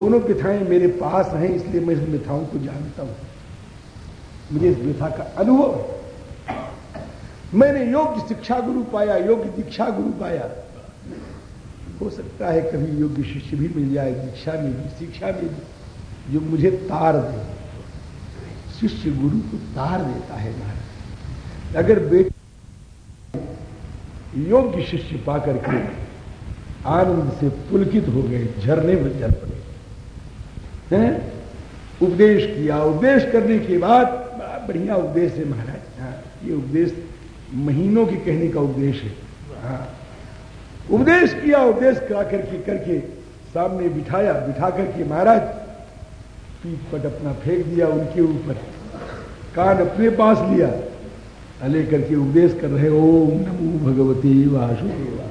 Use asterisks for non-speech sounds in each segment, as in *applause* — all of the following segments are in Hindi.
दोनों व्यथाएँ मेरे पास हैं, इसलिए मैं इस व्यथाओं को जानता हूँ। मुझे इस व्यथा का अनुभव मैंने योग्य शिक्षा गुरु पाया, योग्य दीक्षा गुरु पाया। हो सकता है कभी योग्य शिष्य भी मिल जाए, दीक्षा में भी, शिक्षा में भी, जो मुझे तार दे। शिष्य गुरु को तार देता है महाराज। अगर बेटे योग्य शिष्य पाकर के आनंद से पुलकित हो गए, झरने में जल पड़े। हैं? उपदेश किया। उपदेश करने के बाद बड़ा बढ़िया उपदेश है महाराज। हाँ ये उपदेश महीनों के कहने का उपदेश है। हाँ। उपदेश किया, उपदेश करा करके करके सामने बिठाया। बिठा करके महाराज, पीठ पट अपना फेंक दिया उनके ऊपर। कान अपने पास लिया। लेकर के उपदेश कर रहे ओम नमो भगवती वासुदेवा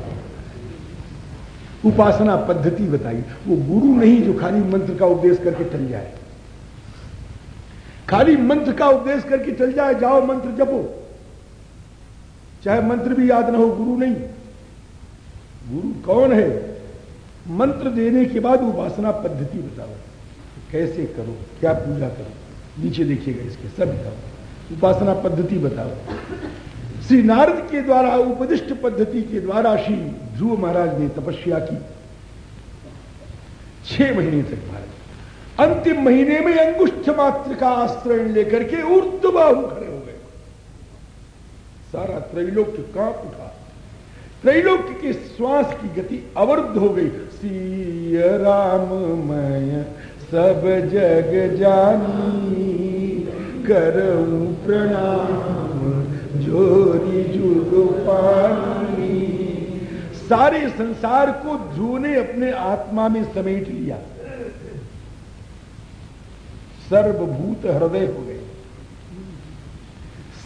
उपासना पद्धति बताई। वो गुरु नहीं जो खाली मंत्र का उपदेश करके चल जाए। खाली मंत्र का उपदेश करके चल जाए, जाओ मंत्र जपो। चाहे मंत्र भी याद ना हो, गुरु नहीं। गुरु कौन है? मंत्र देने के बाद उपासना पद्धति बताओ। कैसे करो? क्या पूजा करो? नीचे देखिएगा इसके, सब बताओ। उपासना पद्धति बताओ। श्री नारद के द्वारा, उपदिष्ट पद्धति के द्वारा श्री ध्रुव महाराज ने तपस्या की। छह महीने तक महाराज। अंतिम महीने में अंगुष्ठ मात्र का आश्रय लेकर के ऊर्धबाहु खड़े हो गए। सारा त्रैलोक्य काँप उठा। त्रैलोक्य के श्वास की गति अवरुद्ध हो गई। श्री राममय सब जग जानी करूँ प्रणाम। जोरी जुग पानी। सारे संसार को ध्रुव ने अपने आत्मा में समेट लिया। सर्वभूत हृदय हो गए।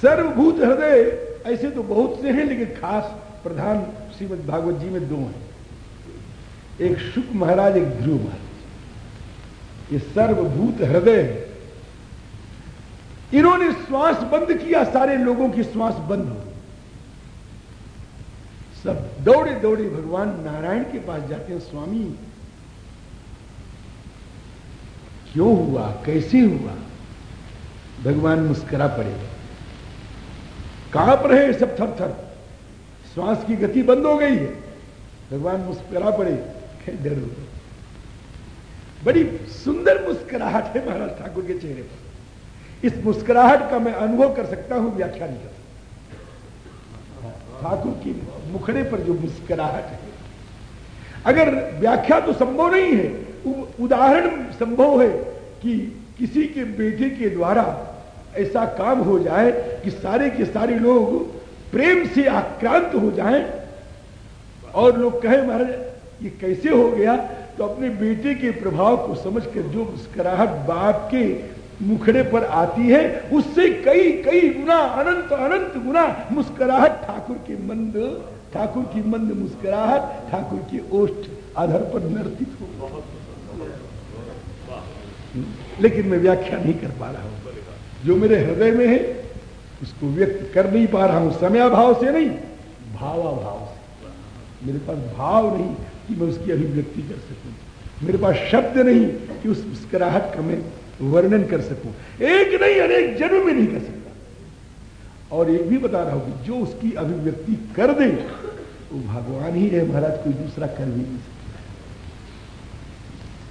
सर्वभूत हृदय, ऐसे तो बहुत से हैं, लेकिन खास प्रधान श्रीमद भागवत जी में दो हैं। एक शुक महाराज, एक ध्रुव महाराज। ये सर्वभूत हृदय है। इन्होंने श्वास बंद किया, सारे लोगों की श्वास बंद हो सब दौड़े दौड़े भगवान नारायण के पास जाते हैं, स्वामी, क्यों हुआ? कैसे हुआ? भगवान मुस्करा पड़े। काँप रहे सब, थर थर। श्वास की गति बंद हो गई है। भगवान मुस्करा पड़े। डर बड़ी सुंदर मुस्कुराहट है महाराज ठाकुर के चेहरे पर। इस मुस्कुराहट का मैं अनुभव कर सकता हूँ, व्याख्या नहीं कर सकता। ठाकुर की मुखड़े पर जो मुस्कुराहट है। अगर व्याख्या तो संभव नहीं है उदाहरण संभव है कि किसी के बेटे के द्वारा ऐसा काम हो जाए कि सारे के सारे लोग प्रेम से आक्रांत हो जाएँ और लोग कहे, महाराज, ये कैसे हो गया? तो अपने बेटे के प्रभाव को समझकर जो मुस्कुराहट बाप के मुखड़े पर आती है, उससे कई कई गुना, अनंत अनंत गुना मुस्कुराहट ठाकुर के मंद, ठाकुर की मंद मुस्कुराहट, ठाकुर के ओष्ठ आधार पर नर्तित हो लेकिन मैं व्याख्या नहीं कर पा रहा हूँ। जो मेरे हृदय में है, उसको व्यक्त कर नहीं पा रहा हूँ। समय भाव से नहीं, भावाभाव से। मेरे पास भाव नहीं कि मैं उसकी अभिव्यक्ति कर सकूँ। मेरे पास शब्द नहीं कि उस मुस्कुराहट का मैं वर्णन कर सकूँ। एक नहीं, अनेक जन्म में नहीं कर सकता। और एक भी बता रहा हूँ कि जो उसकी अभिव्यक्ति कर दे, वो भगवान ही है महाराज, कोई दूसरा कर भी नहीं सकता।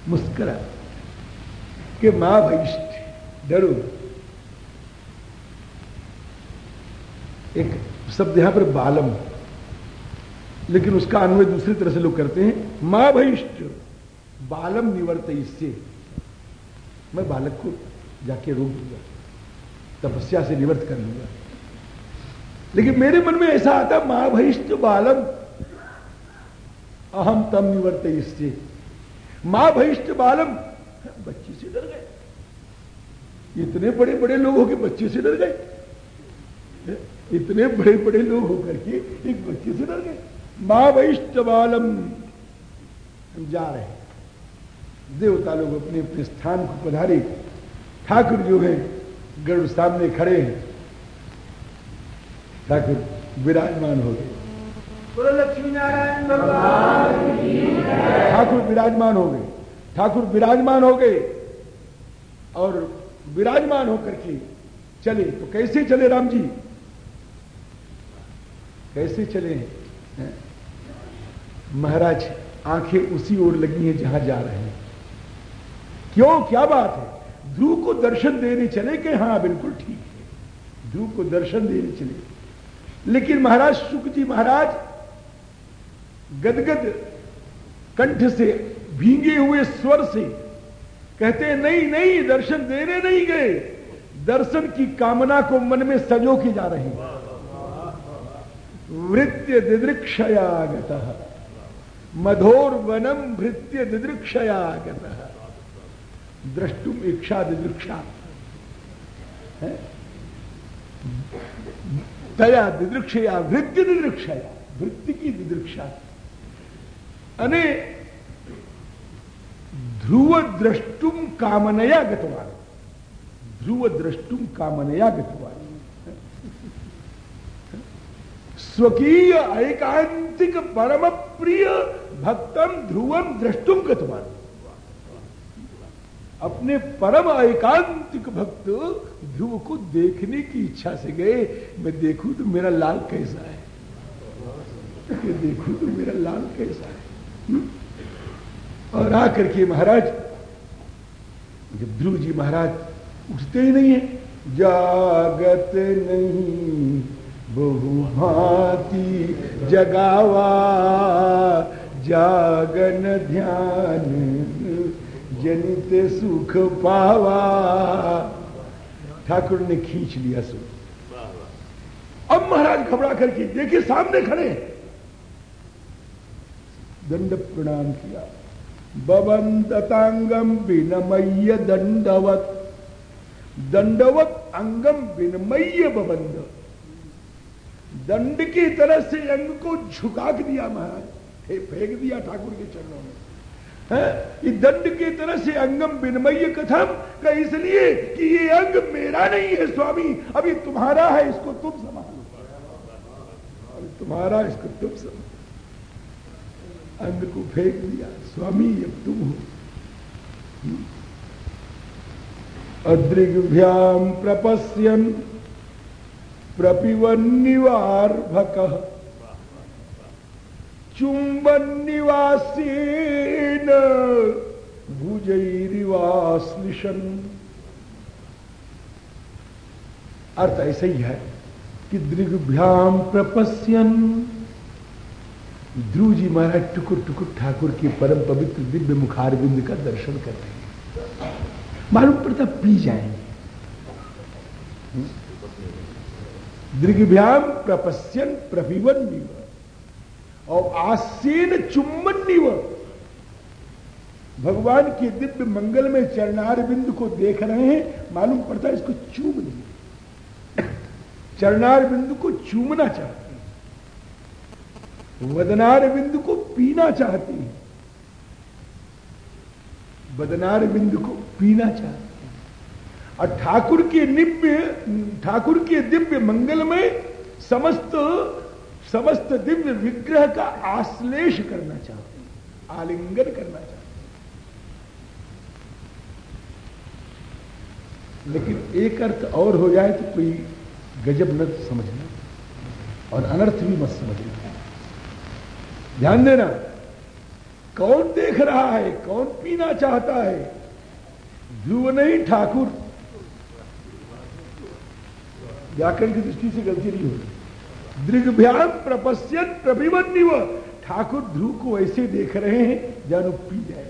मुस्करा। के माँ भैष्ठ डरो। एक शब्द यहाँ पर बालम। लेकिन उसका अन्वय दूसरी तरह से लोग करते हैं। माँ भैष्ठ बालम निवर्त इससे मैं बालक को जाके रोक दूँगा, तपस्या से निवृत्त कर लूँगा। लेकिन मेरे मन में ऐसा आता, माँ भैष्ठ बालम, अहम तम निवर्त इससे। माँ भैष्ठ बालम, बच्चे से डर गए। इतने बड़े बड़े लोग होकर बच्चे से डर गए। इतने बड़े बड़े लोग होकर के एक बच्चे से डर गए। माँ वैष्ट बालम, हम जा रहे हैं। देवता लोग अपने अपने स्थान को पधारे। ठाकुर जो है गरुड़ सामने खड़े हैं। ठाकुर विराजमान हो गए। लक्ष्मी नारायण भगवान। ठाकुर विराजमान हो गए। ठाकुर विराजमान हो गए और विराजमान होकर के चले। तो कैसे चले राम जी? कैसे चले हैं? महाराज आँखें उसी ओर लगी हैं जहाँ जा रहे हैं। क्यों? क्या बात है? ध्रुव को दर्शन देने चले कि हाँ, बिल्कुल ठीक है। ध्रुव को दर्शन देने चले लेकिन महाराज, सुख जी महाराज, गदगद कंठ से, भींगे हुए स्वर से कहते नहीं नहीं, दर्शन देने नहीं गए। दर्शन की कामना को मन में सजो के जा रहे वृत्य दिदृक्षयागत। मधोर वनम भृत्य दिदृक्षयागत। द्रष्टुम इच्छा दिदृक्षा। तया दिदृक्षया, वृत्ति दिदृक्षया, वृत्ति की दिदृक्षा। अने ध्रुव द्रष्टुम कामनया गतवान। ध्रुव द्रष्टुम कामनया गतवान। स्वकीय एकांतिक परम प्रिय भक्तम ध्रुवम द्रष्टुम गतवान। अपने परम एकांतिक भक्त ध्रुव को देखने की इच्छा से गए मैं देखूँ तो मेरा लाल कैसा है देखूँ तो मेरा लाल कैसा है? हम्म? और आकर के महाराज, जब ध्रुव जी महाराज उठते ही नहीं है, जागत नहीं, बहु भांति जगावा, जागन ध्यान जनित सुख पावा। ठाकुर ने खींच लिया सुख। अब महाराज घबरा करके देखिए सामने खड़े दंड प्रणाम किया। बबंदतांगम विनमय्य दंडवत। दंडवत अंगम विनमय्य बबंद। दंड की तरह से अंग को झुका दिया महाराज। फेंक दिया ठाकुर के चरणों में। दंड की तरह से अंगम विनमय कथम का इसलिए कि ये अंग मेरा नहीं है, स्वामी। अभी तुम्हारा है, इसको तुम संभालो। तुम्हारा इसको तुम संभालो। अंग को फेंक दिया। स्वामी, अब तुम हो। अदृग्भ्याम प्रपश्यन प्रपिवन निवार्भक चुंबन निवासीन भुजैरिवाश्लिशन अर्थ ऐसा ही है कि दृग्भ्याम प्रपश्यन। ध्रुव जी महाराज टुकुर टुकुर ठाकुर के परम पवित्र दिव्य मुखारविंद का दर्शन कर रहे हैं। मालूम पड़ता पी जाएँगे। दृग्भ्याम प्रपस्यन प्रभिवन निव और आसीन चुम्बन निव भगवान के दिव्य मंगल में चरणार बिंद को देख रहे हैं, मालूम पड़ता है इसको चूम नहीं चरणार बिंदु को चूमना चाहते हैं। वदनार बिंदु को पीना चाहती है। बदनार बिंदु को पीना चाहती है। और ठाकुर के निव्य, ठाकुर के दिव्य मंगल में समस्त समस्त दिव्य विग्रह का आश्लेष करना चाहते हैं, आलिंगन करना चाहते लेकिन एक अर्थ और हो जाए तो कोई गजब न समझना और अनर्थ भी मत समझना ध्यान देना, कौन देख रहा है, कौन पीना चाहता है? ध्रुव नहीं ठाकुर। व्याकरण की दृष्टि से गलती नहीं होगी। दृग्भ्याम प्रपस्यन प्रभिमन्यव ठाकुर ध्रुव को ऐसे देख रहे हैं, जानो पी जाए।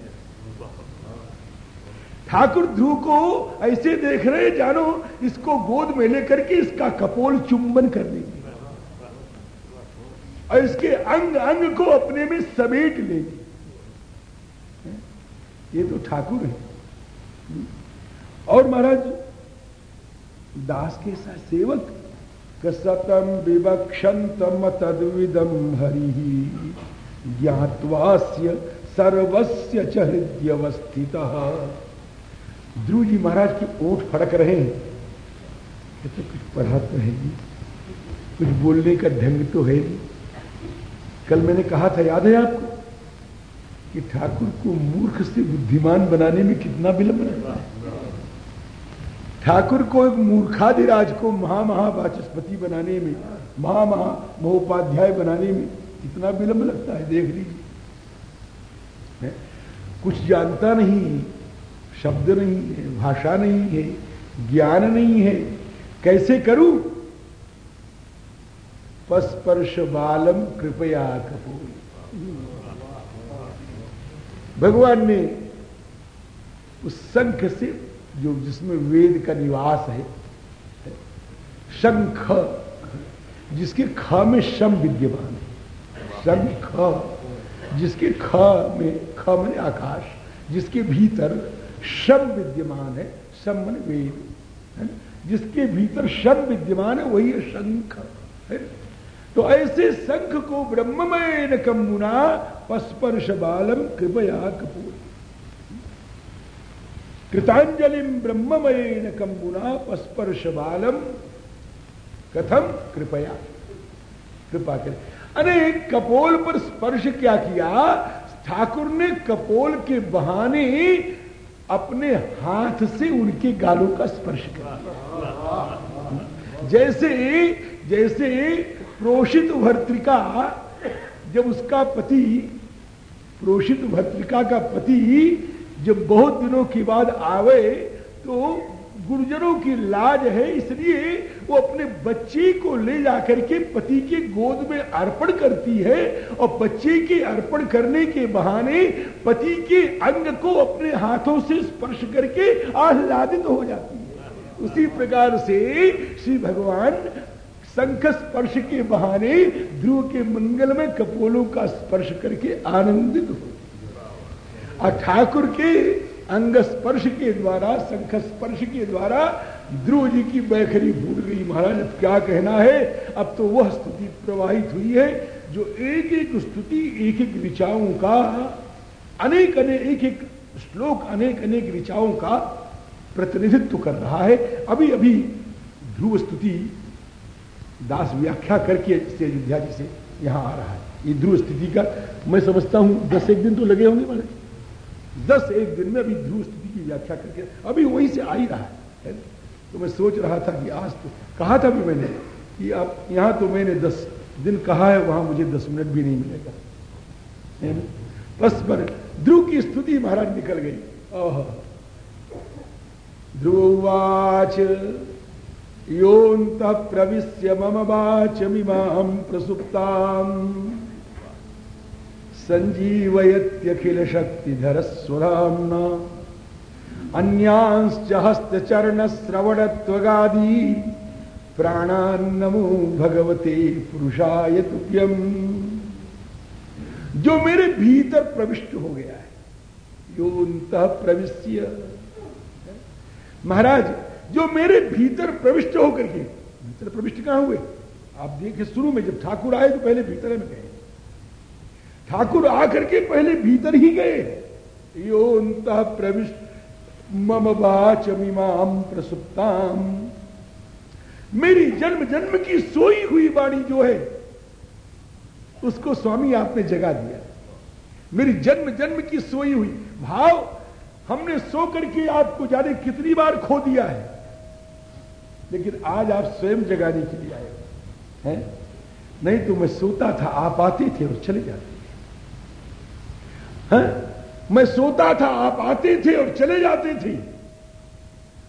ठाकुर ध्रुव को ऐसे देख रहे जानो, इसको गोद में लेकर के इसका कपोल चुंबन कर देंगे और इसके अंग अंग को अपने में समेट लेगी। ये तो ठाकुर है। और महाराज, दास के साथ सेवक, कसतम विवक्षंतम तद्विदम हरि, ज्ञातवास्य सर्वस्य च ध्रुव जी महाराज की ओठ फड़क रहे हैं। ये तो कुछ पढ़ा तो है नहीं कुछ बोलने का ढंग तो है नहीं कल मैंने कहा था, याद है आपको? कि ठाकुर को मूर्ख से बुद्धिमान बनाने में कितना विलंब लगता है। ठाकुर को एक मूर्खाधिराज को महामहावाचस्पति बनाने में, महामहा महोपाध्याय बनाने में कितना विलंब लगता है, देख लीजिए। कुछ जानता नहीं शब्द नहीं है, भाषा नहीं है, ज्ञान नहीं है। कैसे करूँ? पस्पर्श बालम कृपया कपूर। भगवान ने उस संख से, जो जिसमें वेद का निवास है, शंख, जिसके ख में शम विद्यमान है, शंख, जिसके ख में, ख मन आकाश, जिसके भीतर शम विद्यमान है, शम मन वेद, है जिसके भीतर शम विद्यमान है, वही है शंख, है तो ऐसे शंख को ब्रह्ममय न कमुना पस्पर्श बालम कृपया कपूर। कृतांजलिम ब्रह्ममयेन कंबुना पस्पर्श बालम कथम कृपया। कृपा करें अरे कपोल पर स्पर्श क्या किया? ठाकुर ने कपोल के बहाने अपने हाथ से उनके गालों का स्पर्श कर। जैसे जैसे प्रोषित भर्तिका, जब उसका पति, प्रोषित भर्तिका का पति जब बहुत दिनों के बाद आवे तो गुरुजनों की लाज है, इसलिए वो अपने बच्चे को ले जाकर के पति के गोद में अर्पण करती है और बच्चे के अर्पण करने के बहाने पति के अंग को अपने हाथों से स्पर्श करके आह्लादित हो जाती है। उसी प्रकार से श्री भगवान संख स्पर्श के बहाने ध्रुव के मंगल में कपोलों का स्पर्श करके आनंदित हो। और ठाकुर के अंग स्पर्श के द्वारा शंख स्पर्श के द्वारा ध्रुव जी की बैखरी फूट गई। महाराज, अब क्या कहना है? अब तो वह स्तुति प्रवाहित हुई है, जो एक एक स्तुति एक एक ऋचाओं का अनेक अनेक एक एक श्लोक अनेक अनेक ऋचाओं का प्रतिनिधित्व कर रहा है। अभी अभी ध्रुव स्तुति दास व्याख्या करके अयोध्या जी से यहाँ आ रहा है। ये ध्रुव स्थिति का मैं समझता हूँ, दस एक दिन तो लगे होंगे महाराज। दस एक दिन में अभी ध्रुव स्थिति की व्याख्या करके अभी वहीं से आ ही रहा है। तो मैं सोच रहा था कि आज तो कहा था भी मैंने कि आप यहाँ तो मैंने दस दिन कहा है, वहाँ मुझे दस मिनट भी नहीं मिलेगा। बस पर ध्रुव की स्तुति महाराज निकल गई। ओह। ध्रुवाच योत प्रविश्य मम वाच मिमाम प्रसुप्ताम। संजीवयत्यखिल शक्तिधर स्वराम्ना अन्यांश्च हस्तचरण श्रवणत्वगादी प्राणान्नमो भगवते पुरुषाय तुभ्यम। जो मेरे भीतर प्रविष्ट हो गया है योत प्रविश्य महाराज, जो मेरे भीतर प्रविष्ट होकर के, भीतर प्रविष्ट कहाँ हुए? आप देखिए शुरू में जब ठाकुर आए तो पहले भीतर में गए। ठाकुर आकर के पहले भीतर ही गए। यो अंत प्रविष्ट मम वाच मीमाम प्रसुप्ताम मेरी जन्म जन्म की सोई हुई वाणी जो है, उसको स्वामी आपने जगा दिया। मेरी जन्म जन्म की सोई हुई, भाव, हमने सो करके आपको जाने कितनी बार खो दिया है। लेकिन आज आप स्वयं जगाने के लिए आए हैं। नहीं तो मैं सोता था, आप आते थे और चले जाते है? मैं सोता था, आप आते थे और चले जाते थे।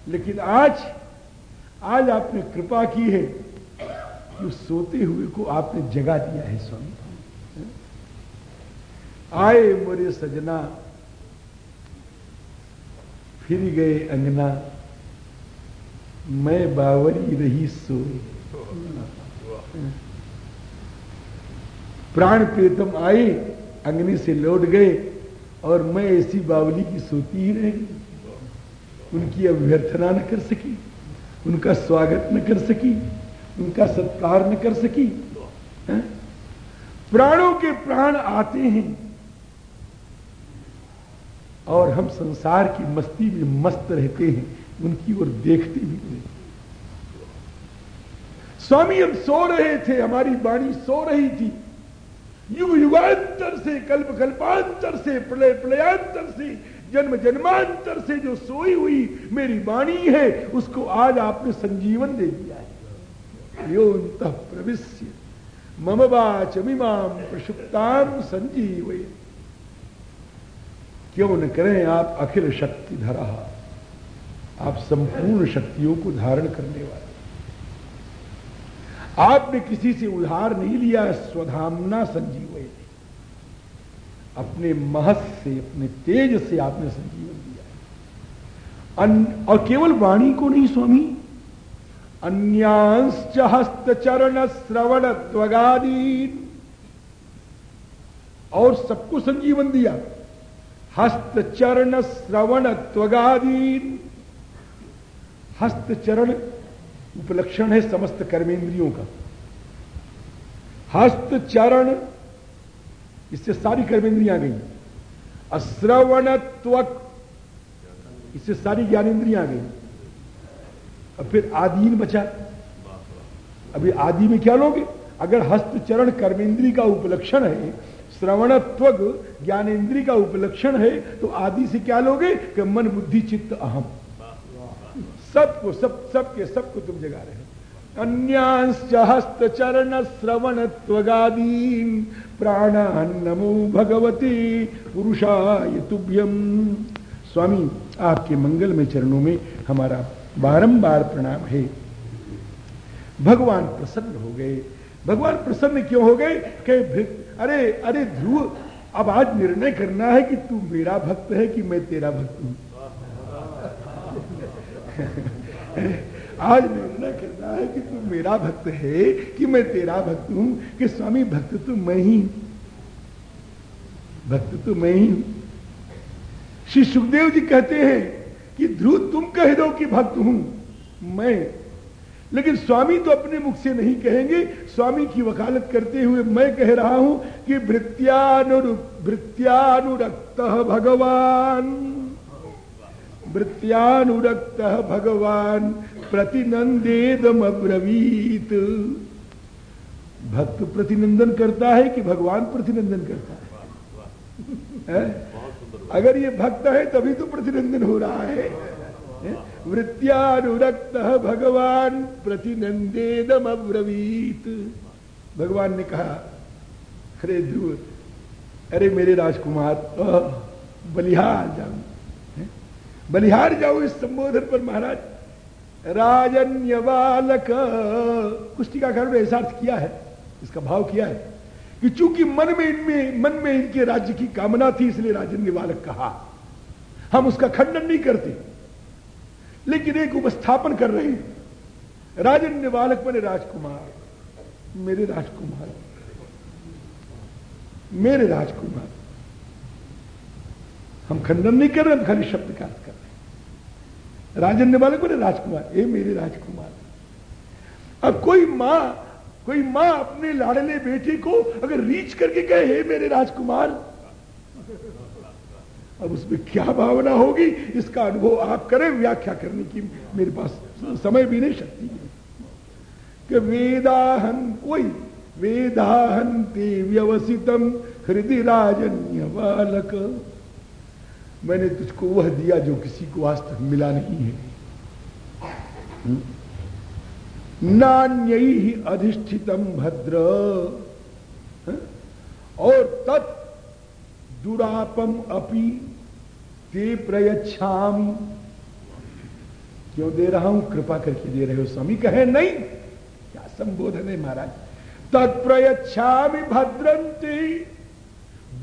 लेकिन आज आज आपने कृपा की है कि सोते हुए को आपने जगा दिया है, स्वामी। आए मोरे सजना, फिर गए अंगना। मैं बावरी रही सो प्राण प्रीतम आए, अंगनी से लौट गए। और मैं ऐसी बावली की सोती ही रह गई। उनकी अभ्यर्थना न कर सकी, उनका स्वागत न कर सकी, उनका सत्कार न कर सकी, है? प्राणों के प्राण आते हैं और हम संसार की मस्ती में मस्त रहते हैं, उनकी ओर देखते भी नहीं। स्वामी हम सो रहे थे, हमारी बाणी सो रही थी। युग युगांतर से कल्प कल्पांतर से, प्रलय प्रलयांतर से जन्म जन्मांतर से जो सोई हुई मेरी वाणी है, उसको आज आपने संजीवन दे दिया है। योत प्रविश्य मम वाच मिमाम प्रसुप्ताम संजीव क्यों न करें आप अखिल शक्ति धरा आप संपूर्ण शक्तियों को धारण करने वाले। आपने किसी से उधार नहीं लिया, स्वधामना संजीव अपने महस से, अपने तेज से आपने संजीवन दिया है। और केवल वाणी को नहीं, स्वामी। अन्यांश हस्त चरण श्रवण त्वगादीन। और सबको संजीवन दिया। हस्त चरण श्रवण त्वगादीन। हस्त चरण उपलक्षण है समस्त कर्मेंद्रियों का। हस्त, चरण, इससे सारी कर्मेंद्रियाँ गई। अश्रवणत्वक, इससे सारी ज्ञानेन्द्रियाँ गई। अब फिर आदीन बचा। अभी आदि में क्या लोगे? अगर हस्त, चरण कर्मेंद्री का उपलक्षण है, श्रवणत्वक ज्ञानेन्द्री का उपलक्षण है तो आदि से क्या लोगे? कि मन, बुद्धि, चित्त अहम। सबको, सब, सबके, सबको तुम जगा रहे हो। अन्यांश हस्तचरण श्रवण त्वगादीन प्राणान नमो भगवती पुरुषाय तुभ्यम। स्वामी, आपके मंगल में चरणों में हमारा बारंबार प्रणाम है। भगवान प्रसन्न हो गए। भगवान प्रसन्न क्यों हो गए? कि अरे अरे ध्रुव, अब आज निर्णय करना है कि तू मेरा भक्त है कि मैं तेरा भक्त हूँ। आज निर्णय करना है कि तू मेरा भक्त है कि मैं तेरा भक्त हूँ, कि स्वामी भक्त तो मैं ही भक्त तो मैं ही श्री सुखदेव जी कहते हैं कि ध्रुव, तुम कह दो कि भक्त हूँ मैं। लेकिन स्वामी तो अपने मुख से नहीं कहेंगे। स्वामी की वकालत करते हुए मैं कह रहा हूँ कि वृत्यानुर वृत्यानुरक्त भगवान। वृत्यानुरक्त भगवान प्रतिनंदेदम अब्रवीत भक्त प्रतिनंदन करता है कि भगवान प्रतिनंदन करता है, है? अगर ये भक्त है तभी तो प्रतिनंदन हो रहा है। वृत्यानुरक्त भगवान प्रतिनंदेदम अब्रवीत भगवान ने कहा अरे ध्रुव अरे मेरे राजकुमार बलिहार जाऊँ बलिहार जाओ इस संबोधन पर, महाराज। राजन्य बालक कुछ टीकाकारों ने ऐसा अर्थ किया है, इसका भाव किया है, कि चूँकि मन में इनमें, मन में इनके राज्य की कामना थी, इसलिए राजन्य बालक कहा। हम उसका खंडन नहीं करते, लेकिन एक उपस्थापन कर रहे हैं। राजन्य बालक बने राजकुमार, मेरे राजकुमार। मेरे राजकुमार। हम खंडन नहीं कर रहे, हम खाली शब्द का अर्थ कर रहे राजन्य वाले को राजकुमार। ए मेरे राजकुमार अब कोई माँ कोई माँ अपने लाड़ले बेटे को अगर रीच करके कहे, हे मेरे राजकुमार, अब उसमें क्या भावना होगी? इसका अनुभव आप करें, व्याख्या करने की मेरे पास समय भी नहीं, शक्ति है कि वेदाहन कोई, वेदाहन ते व्यवसितम हृदय राजन्य बालक। मैंने तुझको वह दिया जो किसी को आज तक मिला नहीं है? नान्य ही अधिष्ठितम भद्र और तत् दुरापम अपि ते प्रयच्छाम। क्यों दे रहा हूँ? कृपा करके दे रहे हो स्वामी। कहे नहीं, क्या संबोधन है महाराज? तत्प्रयच्छामि भद्रंती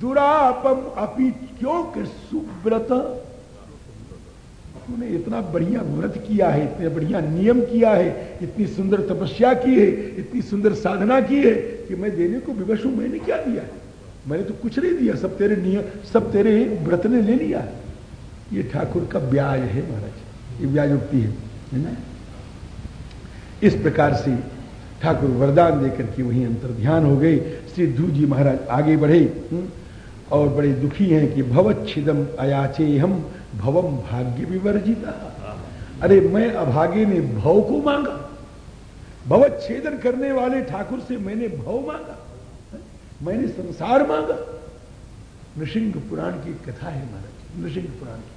दुरापम अपी क्यों कि सुव्रत। तूने इतना बढ़िया व्रत किया है, इतने बढ़िया नियम किया है, इतनी सुंदर तपस्या की है, इतनी सुंदर साधना की है कि मैं देने को विवश हूँ, मैंने क्या दिया? है मैंने तो कुछ नहीं दिया, सब तेरे नियम, सब तेरे व्रत ने ले लिया। ये ठाकुर का ब्याज है महाराज, ये ब्याज उठती है है ना? इस प्रकार से ठाकुर वरदान देकर के वही अंतर ध्यान हो गए। श्री ध्रुव जी महाराज आगे बढ़े हुँ? और बड़े दुखी हैं कि भवच्छिदम अयाचे हम भवम भाग्य विवर्जिता। अरे, मैं अभागे ने भव को मांगा। भवच्छेदन करने वाले ठाकुर से मैंने भव मांगा। मैंने संसार मांगा। नृसिंह पुराण की कथा है महाराज, नृसिंह पुराण की।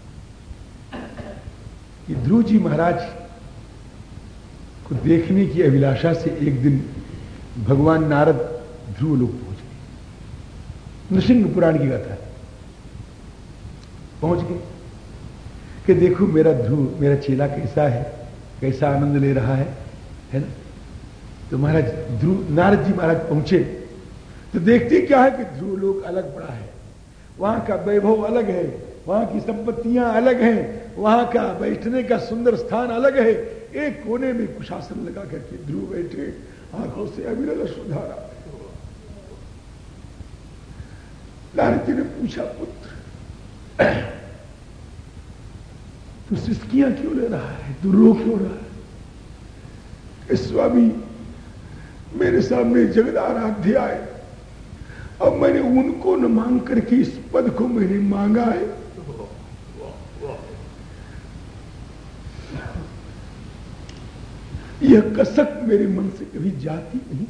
कि ध्रुव जी महाराज को देखने की अभिलाषा से एक दिन भगवान नारद ध्रुव लोग नृसिंह पुराण की कथा पहुँच गए कि देखो मेरा ध्रुव, मेरा चेला कैसा है, कैसा आनंद ले रहा है है ना? तो महाराज, ध्रुव, नारद जी महाराज पहुँचे। तो देखते क्या है कि ध्रुव लोग अलग पड़ा है। वहाँ का वैभव अलग है, वहाँ की संपत्तियाँ अलग हैं, वहाँ का बैठने का सुंदर स्थान अलग है। एक कोने में कुशासन लगा करके ध्रुव बैठे, आँखों से अविरल सुधारा। नारद ने पूछा पुत्र तू सिस्कियाँ क्यों ले रहा है तू रो क्यों रहा है स्वामी मेरे सामने जगत आराध्य आए अब मैंने उनको न मांग करके इस पद को मैंने मांगा है यह कसक मेरे मन से कभी जाती नहीं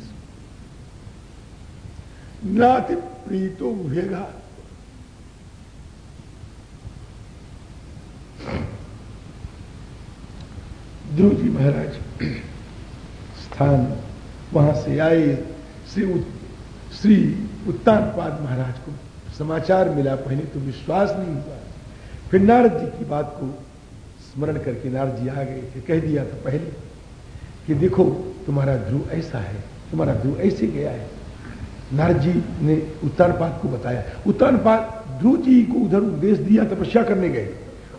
नाति प्रीतो उड़ेगा ध्रुव जी महाराज, स्थान वहाँ से आए, श्री श्री उत्तानपाद महाराज को समाचार मिला। पहले तो विश्वास नहीं हुआ। फिर नारद जी की बात को स्मरण करके नारद जी आ गए। थे कह दिया था पहले कि देखो, तुम्हारा ध्रुव ऐसा है, तुम्हारा ध्रुव ऐसे गया है। नारद जी ने उत्तानपाद को बताया। उत्तानपाद ध्रुव जी को उधर उपदेश दिया, तपस्या करने गए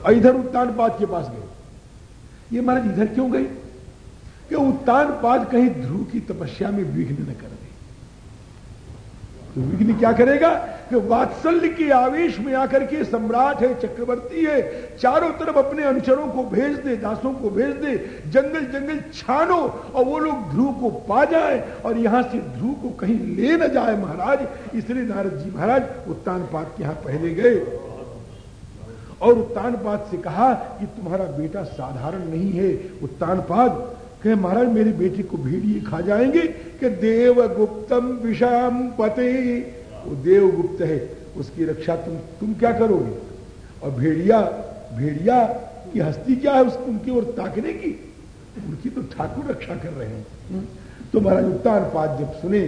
और इधर उत्तानपाद के पास गए। ये महाराज इधर क्यों गए? कि उत्तानपाद कहीं ध्रुव की तपस्या में विघ्न न कर दे? तो विघ्न क्या करेगा? कि वात्सल्य के आवेश में आकर के सम्राट है, चक्रवर्ती है, चारों तरफ़ अपने अनुचरों को भेज दे, दासों को भेज दे, जंगल जंगल छानो और वो लोग ध्रुव को पा जाए और यहाँ से ध्रुव को कहीं ले न जाए महाराज। इसलिए नारद जी महाराज उत्तानपाद के यहाँ पहले गए और उत्तानपाद से कहा कि तुम्हारा बेटा साधारण नहीं है। उत्तानपाद कहे, महाराज, मेरे बेटे को भेड़िए खा जाएँगे? कि देव गुप्तम विषाम पते वो देवगुप्त है, उसकी रक्षा तुम तुम क्या करोगे? और भेड़िया भेड़िया की हस्ती क्या है उसकी, उनकी ओर ताकने की? उनकी तो ठाकुर रक्षा कर रहे हैं। तो महाराज उत्तान पाद जब सुने,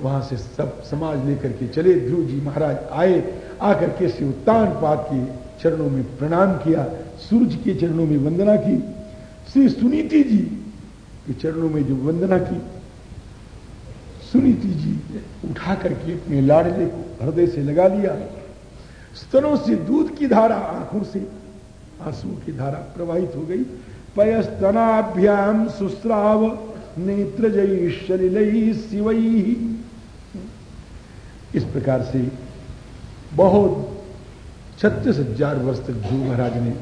वहाँ से सब समाज लेकर के चले ध्रुव जी महाराज आए, आकर के श्री उत्तान पाद के चरणों में प्रणाम किया सूर्य के चरणों में वंदना की। श्री सुनीति जी के चरणों में जो वंदना की, सुनीति जी उठा करके अपने लाडले को हृदय से लगा लिया। स्तनों से दूध की धारा, आँखों से आंसुओं की धारा प्रवाहित हो गई। पयस्तनाभ्याम सुस्राव नेत्र जयी शलिल शिवई इस प्रकार से बहुत छत्तीस हज़ार वर्ष तक ध्रुव महाराज ने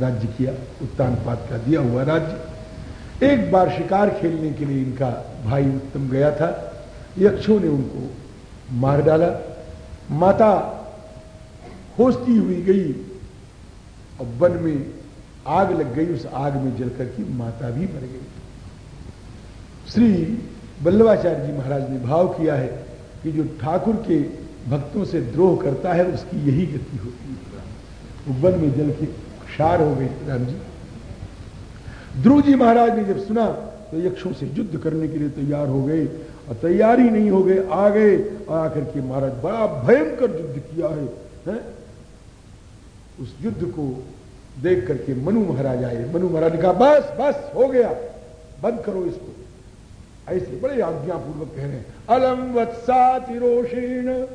राज्य किया उत्तानपात का दिया हुआ राज्य। एक बार शिकार खेलने के लिए इनका भाई उत्तम गया था। यक्षों ने उनको मार डाला। माता होसती हुई गई। और वन में आग लग गई, उस आग में जलकर की माता भी मर गई। श्री बल्लभाचार्य जी महाराज ने भाव किया है कि जो ठाकुर के भक्तों से द्रोह करता है, उसकी यही गति होती है। वन में जल के क्षार हो गई राम जी। ध्रुव जी महाराज ने जब सुना तो यक्षों से युद्ध करने के लिए तैयार हो गए। और तैयारी नहीं हो गए आ गए और आकर के महाराज बड़ा भयंकर युद्ध किया है, है? उस युद्ध को देख करके मनु महाराज आए। मनु महाराज ने कहा बस बस हो गया। बंद करो इसको। ऐसे बड़े आज्ञापूर्वक कह रहे हैं अलम वत्सातिरोषेण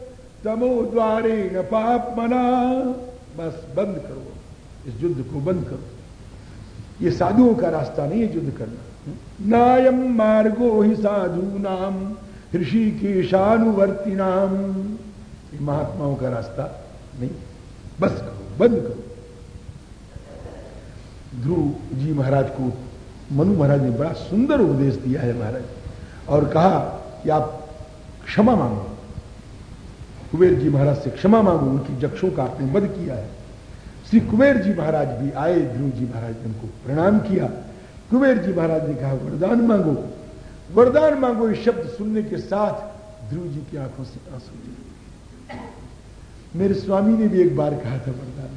तमो द्वारेण पाप मना बस बंद करो। इस युद्ध को बंद करो। ये साधुओं का रास्ता नहीं है युद्ध करना। नायम मार्गो ही साधु नाम ऋषिकेशानुवर्ती नाम महात्माओं का रास्ता नहीं, बस करो, बंद करो। ध्रुव जी महाराज को मनु महाराज ने बड़ा सुंदर उपदेश दिया है महाराज, और कहा कि आप क्षमा मांगो। कुबेर जी महाराज से क्षमा मांगो, उनकी जक्षों का आपने वध किया है। श्री कुबेर जी महाराज भी आए ध्रुव जी महाराज ने उनको प्रणाम किया। कुबेर जी महाराज ने कहा, वरदान मांगो। वरदान मांगो इस शब्द सुनने के साथ ध्रुव जी की आँखों से आँसू थे मेरे स्वामी ने भी एक बार कहा था, वरदान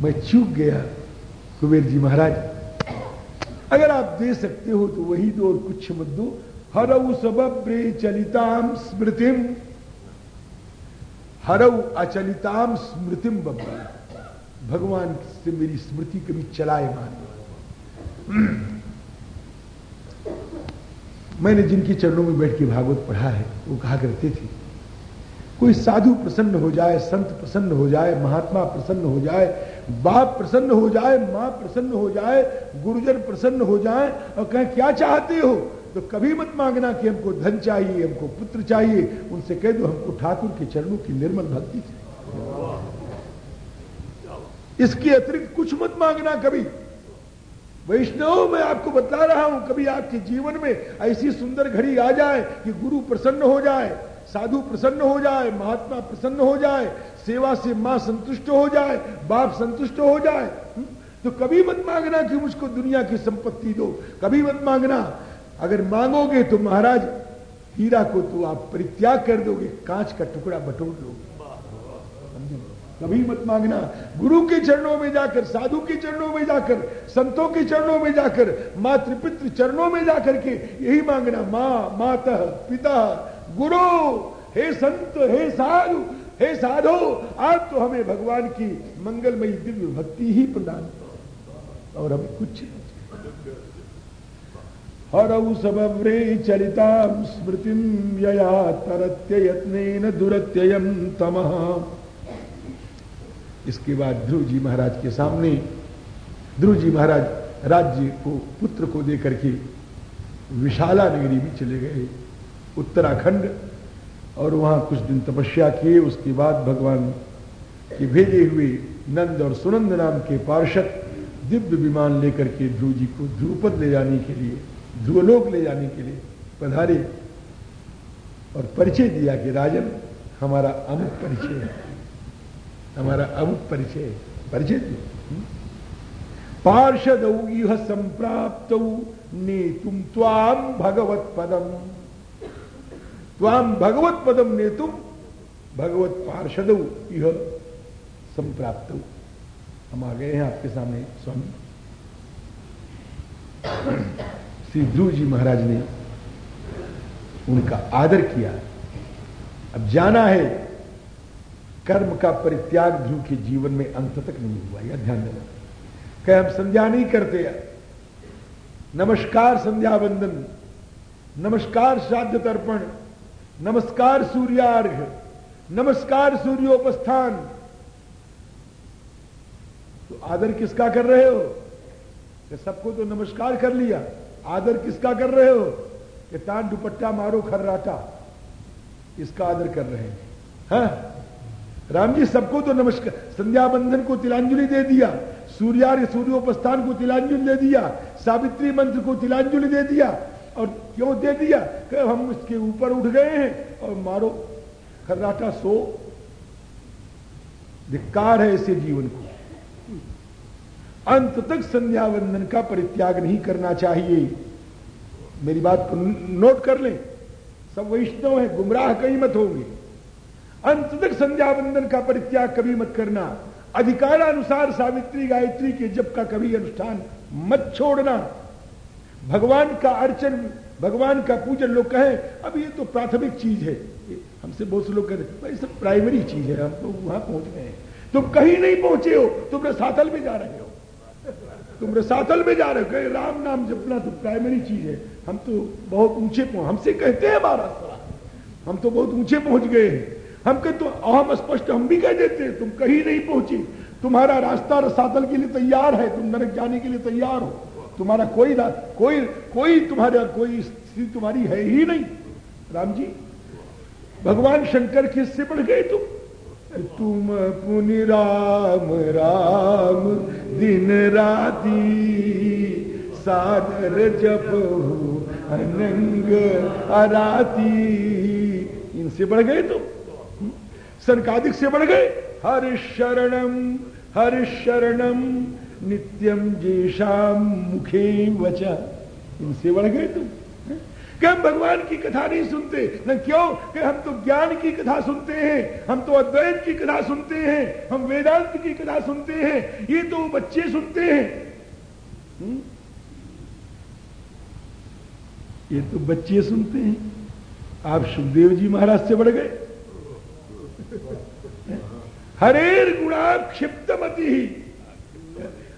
मैं चूक गया कुबेर जी महाराज। अगर आप दे सकते हो तो वही दो और कुछ मत दो। हरऊ सबब्रे चलिताम स्मृतिम। हरऊ अचलिताम स्मृतिम बब्बा। भगवान से मेरी स्मृति कभी चलाए मान। *clears throat* मैंने जिनकी चरणों में बैठ के भागवत पढ़ा है, वो कहा करते थे। कोई साधु प्रसन्न हो जाए, संत प्रसन्न हो जाए, महात्मा प्रसन्न हो जाए, बाप प्रसन्न हो जाए, माँ प्रसन्न हो जाए, गुरुजन प्रसन्न हो जाए और कहें, क्या चाहते हो? तो कभी मत मांगना कि हमको धन चाहिए, हमको पुत्र चाहिए, उनसे कह दो, हमको ठाकुर के चरणों की निर्मल भक्ति चाहिए। इसके अतिरिक्त कुछ मत मांगना कभी। वैष्णव, मैं आपको बता रहा हूँ, कभी आपके जीवन में ऐसी सुंदर घड़ी आ जाए कि गुरु प्रसन्न हो जाए, साधु प्रसन्न हो जाए, महात्मा प्रसन्न हो जाए, सेवा से माँ संतुष्ट हो जाए, बाप संतुष्ट हो जाए हम्म? तो कभी मत मांगना कि मुझको दुनिया की संपत्ति दो, कभी मत मांगना अगर मांगोगे तो महाराज, हीरा को तो आप परित्याग कर दोगे, कांच का टुकड़ा बटोर लोगे कभी मत मांगना। गुरु के चरणों में जाकर, साधु के चरणों में जाकर, संतों के चरणों में जाकर मातृपित्र चरणों में जाकर के यही मांगना। माँ, माता, पिता, गुरु, हे संत, हे साधु, हे साधो आप तो हमें भगवान की मंगलमयी दिव्य भक्ति ही प्रदान और हमें कुछ हरऊ सबव्रे चलिता स्मृतिम यया तरत्य यत्न दुरत्ययम तमः। इसके बाद ध्रुव जी महाराज के सामने ध्रुव जी महाराज राज्य को, पुत्र को देकर के विशाला नगरी भी चले गए, उत्तराखंड, और वहाँ कुछ दिन तपस्या किए। उसके बाद भगवान के भेजे हुए नंद और सुनंद नाम के पार्षद दिव्य विमान लेकर के ध्रुव जी को ध्रुपद ले जाने के लिए, ध्रुवलोक ले जाने के लिए पधारे और परिचय दिया कि राजन, हमारा अमुक परिचय है। हमारा अमुक परिचय परिचय पार्षद संप्राप्त ने तुम त्वाम भगवत पदम त्वाम भगवत पदम ने तुम भगवत पार्षद यह संप्राप्त। हम आ गए हैं आपके सामने, स्वामी। *clears throat* श्री ध्रुव जी महाराज ने उनका आदर किया। अब जाना है कर्म का परित्याग ध्रुव के जीवन में अंत तक नहीं हुआ, यह ध्यान देना। कह, हम संध्या नहीं करते नमस्कार संध्या वंदन नमस्कार श्राद्ध तर्पण नमस्कार सूर्यार्घ, नमस्कार सूर्योपस्थान। तो आदर किसका कर रहे हो? कि सबको तो नमस्कार कर लिया। आदर किसका कर रहे हो? कि तान दुपट्टा मारो खर्राटा। इसका आदर कर रहे हैं। हा? राम जी, सबको तो नमस्कार। संध्या बंधन को तिलांजलि दे दिया। सूर्यार्य सूर्योपस्थान को तिलांजलि दे दिया। सावित्री मंत्र को तिलांजलि दे दिया। और क्यों दे दिया? कि हम इसके ऊपर उठ गए हैं और मारो, खर्राटा सो। धिक्कार है ऐसे जीवन को। अंत तक संध्या बंधन का परित्याग नहीं करना चाहिए। मेरी बात को नोट कर लें। सब वैष्णव है, गुमराह कहीं मत होंगे। अंत तक संध्या वंदन का परित्याग कभी मत करना। अधिकारानुसार सावित्री गायत्री के जप का कभी अनुष्ठान मत छोड़ना। भगवान का अर्चन, भगवान का पूजन लोग कहें, अब ये तो प्राथमिक चीज़ है। हमसे बहुत से लोग कहते भाई सब प्राइमरी चीज़ है, हम तो वहाँ पहुँच गए तुम कहीं नहीं पहुँचे हो तुम रसातल में जा रहे हो। तुम रसातल में जा रहे हो, कहे, राम नाम जपना तो प्राइमरी चीज़ है। हम तो बहुत ऊँचे हमसे कहते हैं महाराज हम तो बहुत ऊँचे पहुँच गए हैं। हम कहते तो अहम स्पष्ट हम भी कह देते, तुम कहीं नहीं पहुँची। तुम्हारा रास्ता रसातल के लिए तैयार है, तुम नरक जाने के लिए तैयार हो। तुम्हारा कोई कोई कोई तुम्हारा, कोई स्थिति तुम्हारी है ही नहीं। राम जी भगवान शंकर किससे बढ़ गए तुम। तुम पुनि राम राम, दिन राती, सादर जप अनंग अराती। इनसे बढ़ गए तुम। सनकादिक से बढ़ गए। हर शरणम हर शरणम नित्यम जेशाम मुखे वचा। इनसे बढ़ गए तुम हम भगवान की कथा नहीं सुनते। न क्यों? कि हम तो ज्ञान की कथा सुनते हैं, हम तो अद्वैत की कथा सुनते हैं, हम वेदांत की कथा सुनते हैं, ये तो बच्चे सुनते हैं। हुँ? ये तो बच्चे सुनते हैं। आप सुखदेव जी महाराज से बढ़ गए। हरेर गुणा क्षिप्तमती ही।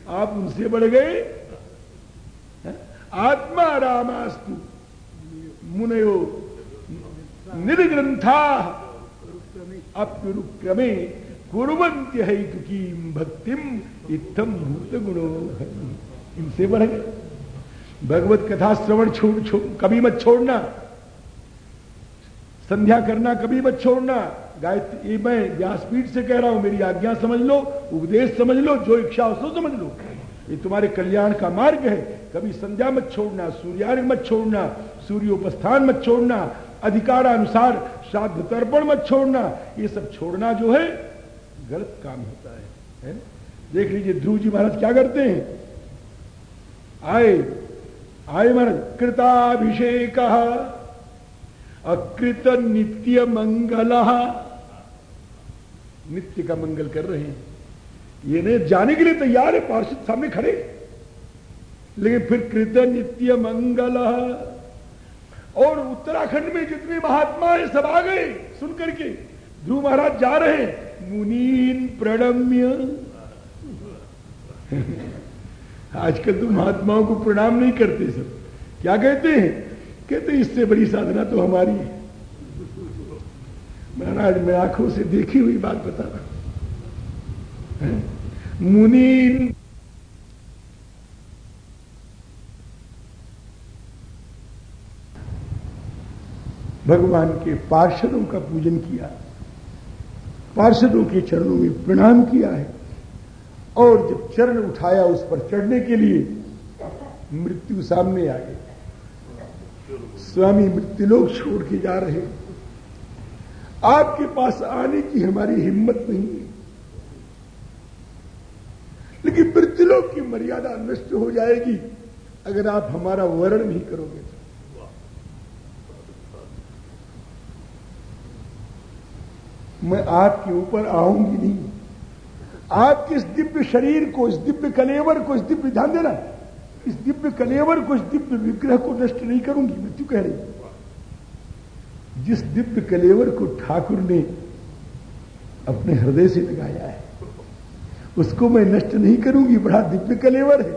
आप उनसे बढ़ गए। आत्मा रामास्तु। मुनयो। निर्ग्रंथा। अप्युरुक्रमे कुरंत्य की भक्तिम इतम भूत गुणो इनसे बढ़ गए। भगवत कथा श्रवण छोड़ छोड़, कभी मत छोड़ना। संध्या करना कभी मत छोड़ना। गायत्री मैं व्यासपीठ से कह रहा हूँ मेरी आज्ञा समझ लो उपदेश समझ लो जो इच्छा हो सो समझ लो। ये तुम्हारे कल्याण का मार्ग है। कभी संध्या मत छोड़ना सूर्यार्घ मत छोड़ना सूर्योपस्थान मत छोड़ना अधिकार अनुसार श्राद्ध तर्पण मत छोड़ना। ये सब छोड़ना जो है गलत काम होता है, है? देख लीजिए ध्रुव जी महाराज क्या करते हैं? आए आए महाराज कृताभिषेक अकृत नित्य मंगल नित्य का मंगल कर रहे हैं। ये नहीं, जाने के लिए तैयार है, पार्षद सामने खड़े। लेकिन फिर कृत नित्य मंगल और उत्तराखंड में जितने महात्मा है, सब आ गए सुन करके ध्रुव महाराज जा रहे हैं। मुनीन प्रणम्य। *laughs* आजकल तो महात्माओं को प्रणाम नहीं करते सब। क्या कहते हैं? कहते इससे बड़ी साधना तो हमारी है। महाराज, मैं आँखों से देखी हुई बात बता रहा हूँ। मुनि भगवान के पार्षदों का पूजन किया, पार्षदों के चरणों में प्रणाम किया है, और जब चरण उठाया उस पर चढ़ने के लिए मृत्यु सामने आ गई। स्वामी मृत्युलोक छोड़ के जा रहे आपके पास आने की हमारी हिम्मत नहीं है। लेकिन मृत्युलोक की मर्यादा नष्ट हो जाएगी अगर आप हमारा वर्ण नहीं करोगे तो। मैं आपके ऊपर आऊँगी नहीं। आपके इस दिव्य शरीर को, इस दिव्य कलेवर को, इस दिव्य ध्यान देना इस दिव्य कलेवर को, इस दिव्य विग्रह को नष्ट नहीं करूँगी मृत्यु कह रही जिस दिव्य कलेवर को ठाकुर ने अपने हृदय से लगाया है, उसको मैं नष्ट नहीं करूँगी, बड़ा दिव्य कलेवर है।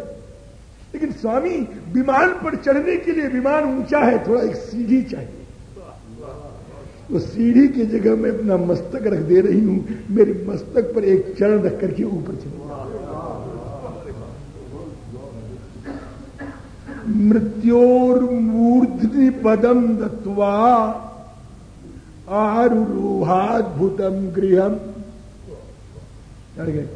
लेकिन स्वामी, विमान पर चढ़ने के लिए विमान ऊँचा है, थोड़ा एक सीढ़ी चाहिए। उस सीढ़ी की जगह मैं अपना मस्तक रख दे रही हूँ, मेरे मस्तक पर एक चरण रख करके ऊपर चले। मृत्योर्मूर्धि पदम दत्वा आरुरोहाद्भुतम गृहम। चढ़ गए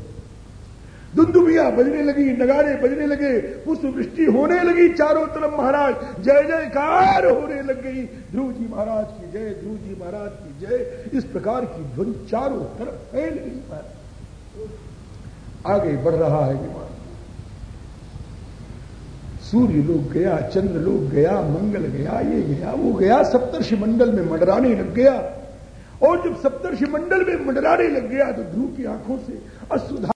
दुंदुबिया बजने लगी नगारे बजने लगे पुष्प वृष्टि होने लगी चारों तरफ़ महाराज। जय जयकार होने लग गई। ध्रुव जी महाराज की जय ध्रुव जी महाराज की जय। इस प्रकार की ध्वनि चारों तरफ़ फैल गई। आगे बढ़ रहा है विमान। सूर्य लोग गया, चंद्र लोग गया, मंगल गया, ये गया, वो गया, सप्तर्षि मंडल में मंडराने लग गया। और जब सप्तर्षि मंडल में मंडराने लग गया तो ध्रुव की आँखों से असुधा